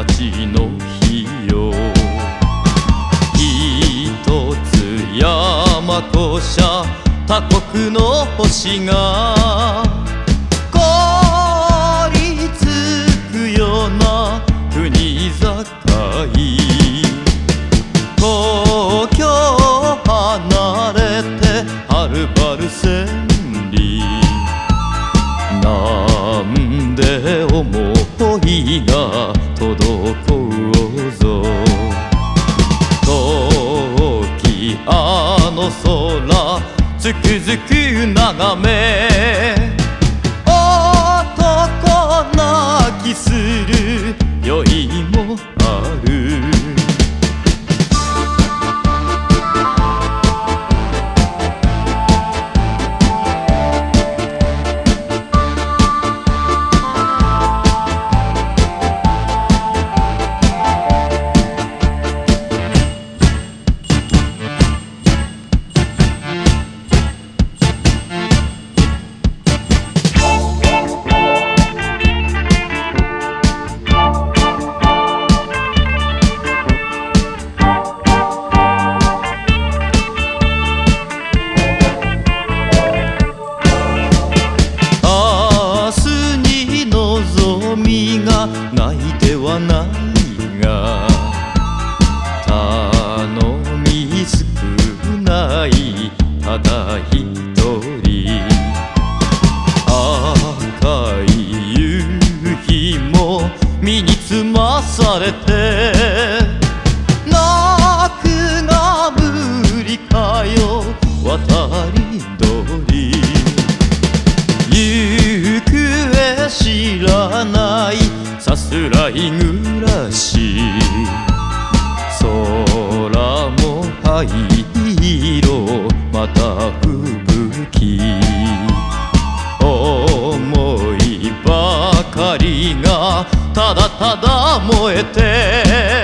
町の日よ。一つ山越しゃ他国の星が。凍りつくような国境東京離れてはるばる千里。なんで思いが空月々眺め。身につまされて泣くが無理かよ渡り鳥。行方知らないさすらい暮らし。ただただ燃えて